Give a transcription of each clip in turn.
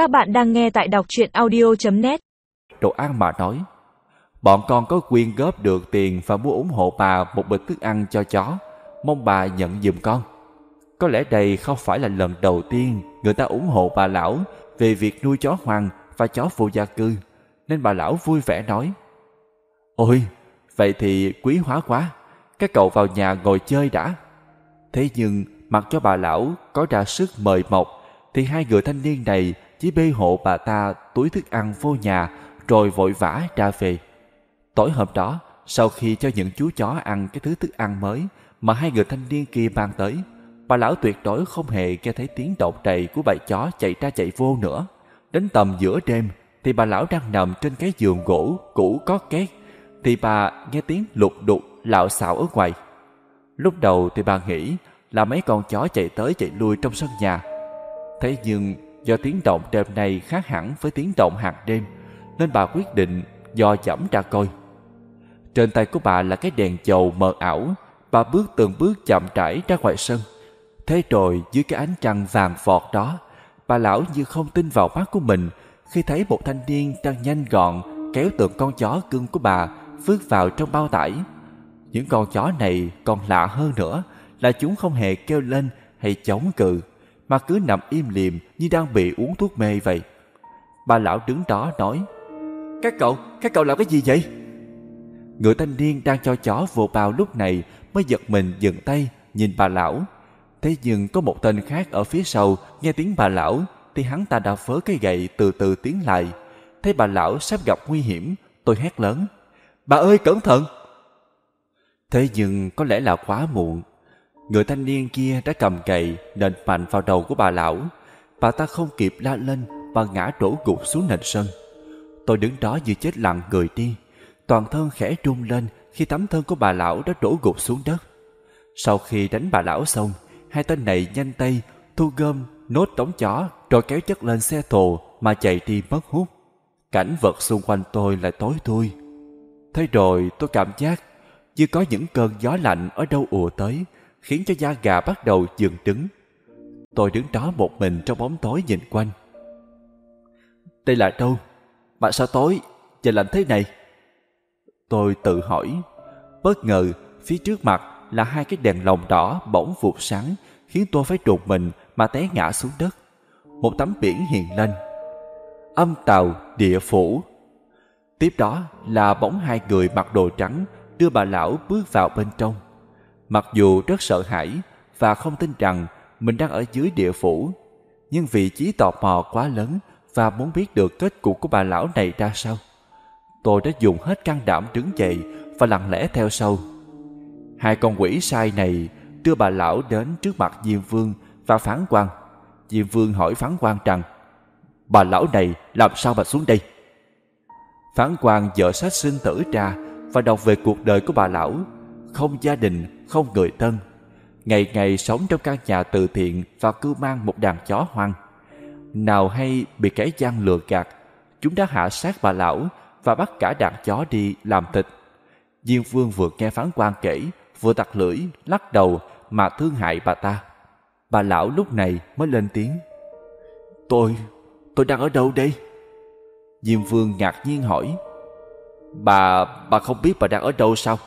Các bạn đang nghe tại đọc truyện audio.net Đồ ăn mà nói Bọn con có quyền góp được tiền và mua ủng hộ bà một bịch thức ăn cho chó. Mong bà nhận giùm con. Có lẽ đây không phải là lần đầu tiên người ta ủng hộ bà lão về việc nuôi chó hoang và chó vô gia cư. Nên bà lão vui vẻ nói Ôi, vậy thì quý hóa quá. Các cậu vào nhà ngồi chơi đã. Thế nhưng mặc cho bà lão có ra sức mời mọc thì hai người thanh niên này chỉ bê hộ bà ta túi thức ăn vô nhà rồi vội vã ra về. Tối hôm đó, sau khi cho những chú chó ăn cái thứ thức ăn mới mà hai người thanh niên kia mang tới, bà lão tuyệt đối không hề nghe thấy tiếng động đầy của bầy chó chạy ra chạy vô nữa. Đến tầm giữa đêm thì bà lão đang nằm trên cái giường gỗ cũ có két thì bà nghe tiếng lục đục lạo xạo ở ngoài. Lúc đầu thì bà nghĩ là mấy con chó chạy tới chạy lui trong sân nhà. Thế nhưng do tiếng động đêm nay khác hẳn với tiếng động hàng đêm nên bà quyết định dò chẩm ra coi. Trên tay của bà là cái đèn dầu mờ ảo, bà bước từng bước chậm rãi ra ngoài sân. Thế rồi dưới cái ánh trăng vàng vọt đó, bà lão như không tin vào mắt của mình khi thấy một thanh niên đang nhanh gọn kéo tượng con chó cưng của bà vứt vào trong bao tải. Những con chó này còn lạ hơn nữa là chúng không hề kêu lên hay chống cự, mà cứ nằm im lìm như đang bị uống thuốc mê vậy. Bà lão đứng đó nói, Các cậu, các cậu làm cái gì vậy? Người thanh niên đang cho chó vô bao lúc này mới giật mình dừng tay nhìn bà lão. Thế nhưng có một tên khác ở phía sau nghe tiếng bà lão thì hắn ta đã phớ cái gậy từ từ tiến lại. Thấy bà lão sắp gặp nguy hiểm, tôi hét lớn. Bà ơi cẩn thận! Thế nhưng có lẽ là quá muộn. Người thanh niên kia đã cầm gậy nện mạnh vào đầu của bà lão. Bà ta không kịp la lên và ngã đổ gục xuống nền sân. Tôi đứng đó như chết lặng người đi toàn thân khẽ rung lên khi tấm thân của bà lão đã đổ gục xuống đất. Sau khi đánh bà lão xong, hai tên này nhanh tay thu gom nốt đống chó rồi kéo chất lên xe thồ mà chạy đi mất hút. Cảnh vật xung quanh tôi lại tối thui. Thế rồi tôi cảm giác như có những cơn gió lạnh ở đâu ùa tới, khiến cho da gà bắt đầu dựng đứng. Tôi đứng đó một mình trong bóng tối nhìn quanh. Đây là đâu? Mà sao tối và lạnh thế này? Tôi tự hỏi. Bất ngờ, phía trước mặt là hai cái đèn lồng đỏ bỗng vụt sáng, khiến tôi phải trụt mình mà té ngã xuống đất. Một tấm biển hiện lên. Âm tàu địa phủ. Tiếp đó là bóng hai người mặc đồ trắng đưa bà lão bước vào bên trong. Mặc dù rất sợ hãi và không tin rằng mình đang ở dưới địa phủ, nhưng vị trí tò mò quá lớn và muốn biết được kết cục của bà lão này ra sao tôi đã dùng hết can đảm đứng dậy và lặng lẽ theo sau. Hai con quỷ sai này đưa bà lão đến trước mặt Diêm Vương và phán quan. Diêm Vương hỏi phán quan rằng, bà lão này làm sao mà xuống đây? Phán quan dở sách sinh tử ra và đọc về cuộc đời của bà lão, không gia đình, không người thân. Ngày ngày sống trong căn nhà từ thiện và cứ mang một đàn chó hoang. Nào hay bị kẻ gian lừa gạt, chúng đã hạ sát bà lão và bắt cả đàn chó đi làm thịt. Diên Vương vừa nghe phán quan kể, vừa tặc lưỡi, lắc đầu mà thương hại bà ta. Bà lão lúc này mới lên tiếng. Tôi, tôi đang ở đâu đây? Diêm Vương ngạc nhiên hỏi. Bà, bà không biết bà đang ở đâu sao?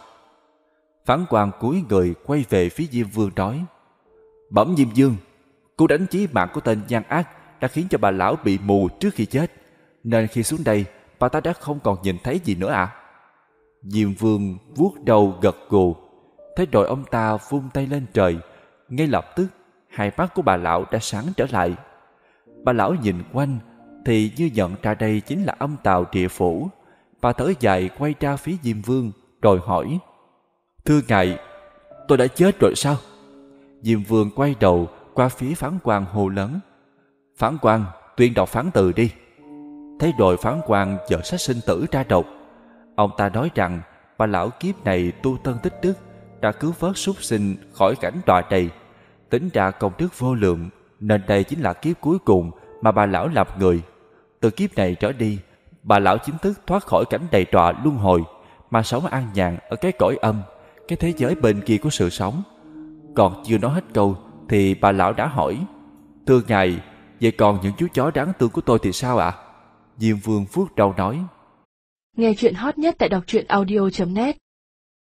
Phán quan cúi người quay về phía Diêm Vương nói. Bẩm Diêm Dương, cú đánh chí mạng của tên gian ác đã khiến cho bà lão bị mù trước khi chết. Nên khi xuống đây, bà ta đã không còn nhìn thấy gì nữa à? Diêm vương vuốt đầu gật gù. Thấy rồi ông ta vung tay lên trời. Ngay lập tức, hai mắt của bà lão đã sáng trở lại. Bà lão nhìn quanh, thì như nhận ra đây chính là âm tàu địa phủ. Bà thở dài quay ra phía Diêm vương, rồi hỏi. Thưa ngài, tôi đã chết rồi sao? Diêm vương quay đầu qua phía phán quan hồ lớn. Phán quan, tuyên đọc phán từ đi. Thấy đội phán quan chở sách sinh tử ra độc Ông ta nói rằng bà lão kiếp này tu tân tích đức đã cứu vớt súc sinh khỏi cảnh tòa đầy. Tính ra công đức vô lượng nên đây chính là kiếp cuối cùng mà bà lão làm người. Từ kiếp này trở đi, bà lão chính thức thoát khỏi cảnh đầy tọa luân hồi mà sống an nhàn ở cái cõi âm, cái thế giới bên kia của sự sống. Còn chưa nói hết câu thì bà lão đã hỏi Thưa ngài, Vậy còn những chú chó đáng thương của tôi thì sao ạ? Diêm Vương vuốt đầu nói. Nghe chuyện hot nhất tại đọc truyện audio.net